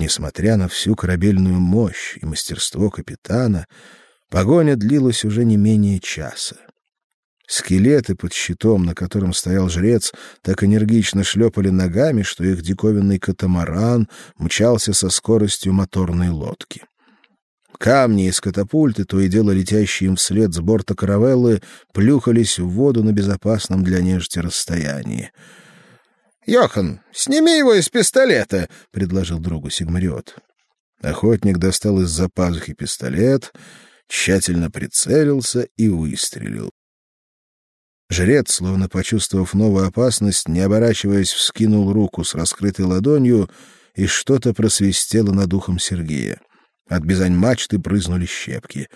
Несмотря на всю корабельную мощь и мастерство капитана, погоня длилась уже не менее часа. Скелеты под щитом, на котором стоял жрец, так энергично шлепали ногами, что их диковинный катамаран мчался со скоростью моторной лодки. Камни из катапульты, то и дело летящие им вслед с борта каравеллы, плюхались в воду на безопасном для нежити расстоянии. «Йохан, сними его из пистолета!» — предложил другу Сигмариот. Охотник достал из-за пазухи пистолет, тщательно прицелился и выстрелил. Жрец, словно почувствовав новую опасность, не оборачиваясь, вскинул руку с раскрытой ладонью, и что-то просвистело над ухом Сергея. От бизань мачты брызнули щепки.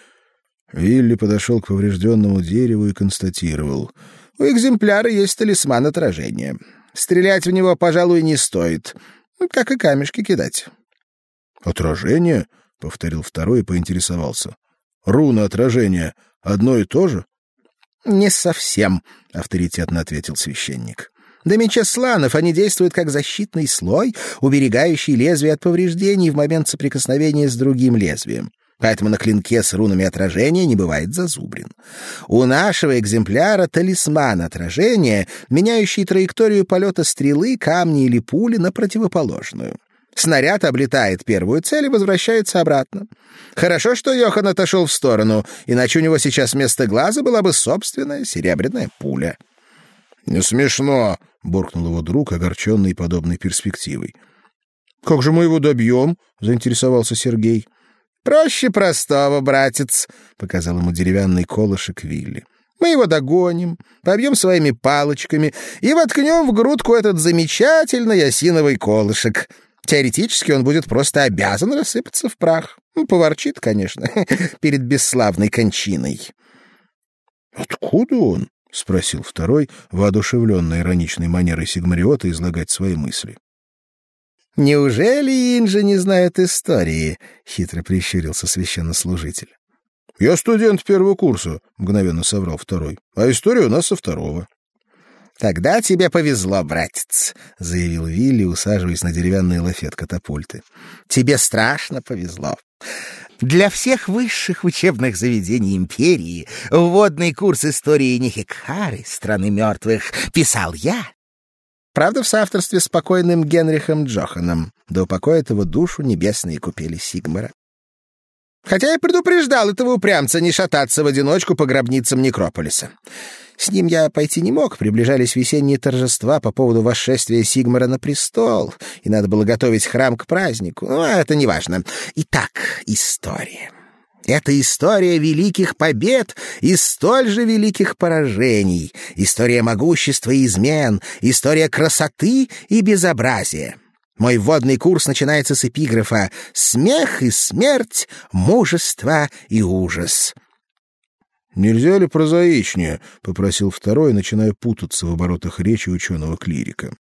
Вилли подошел к поврежденному дереву и констатировал. — У экземпляра есть талисман отражения. Стрелять в него, пожалуй, не стоит. Как и камешки кидать. — Отражение? — повторил второй и поинтересовался. — Руна отражения одно и то же? «Не совсем», — авторитетно ответил священник. «До меча сланов они действуют как защитный слой, уберегающий лезвие от повреждений в момент соприкосновения с другим лезвием. Поэтому на клинке с рунами отражения не бывает зазубрин. У нашего экземпляра талисман отражения, меняющий траекторию полета стрелы, камни или пули на противоположную. Снаряд облетает первую цель и возвращается обратно. Хорошо, что Йохан отошел в сторону, иначе у него сейчас вместо глаза была бы собственная серебряная пуля. — Не смешно, — буркнул его друг, огорченный подобной перспективой. — Как же мы его добьем? — заинтересовался Сергей. — Проще простого, братец, — показал ему деревянный колышек Вилли. — Мы его догоним, побьем своими палочками и воткнем в грудку этот замечательный осиновый колышек — Теоретически он будет просто обязан рассыпаться в прах. Ну, поворчит, конечно, перед бесславной кончиной. «Откуда он?» — спросил второй, воодушевленный ироничной манерой Сигмариота излагать свои мысли. «Неужели Инжа не знает истории?» — хитро прищурился священнослужитель. «Я студент первого курса», — мгновенно соврал второй. «А история у нас со второго». «Тогда тебе повезло, братец», — заявил Вилли, усаживаясь на деревянный лафет катапульты. «Тебе страшно повезло. Для всех высших учебных заведений империи вводный курс истории Нихикхары, страны мертвых, писал я. Правда, в соавторстве с покойным Генрихом Джоханом, да упокоит его душу небесные купели Сигмара. Хотя я предупреждал этого упрямца не шататься в одиночку по гробницам Некрополиса. С ним я пойти не мог, приближались весенние торжества по поводу восшествия Сигмара на престол, и надо было готовить храм к празднику, но это не важно. Итак, история. Это история великих побед и столь же великих поражений, история могущества и измен, история красоты и безобразия. Мой вводный курс начинается с эпиграфа «Смех и смерть, мужество и ужас». «Нельзя ли прозаичнее?» — попросил второй, начиная путаться в оборотах речи ученого-клирика.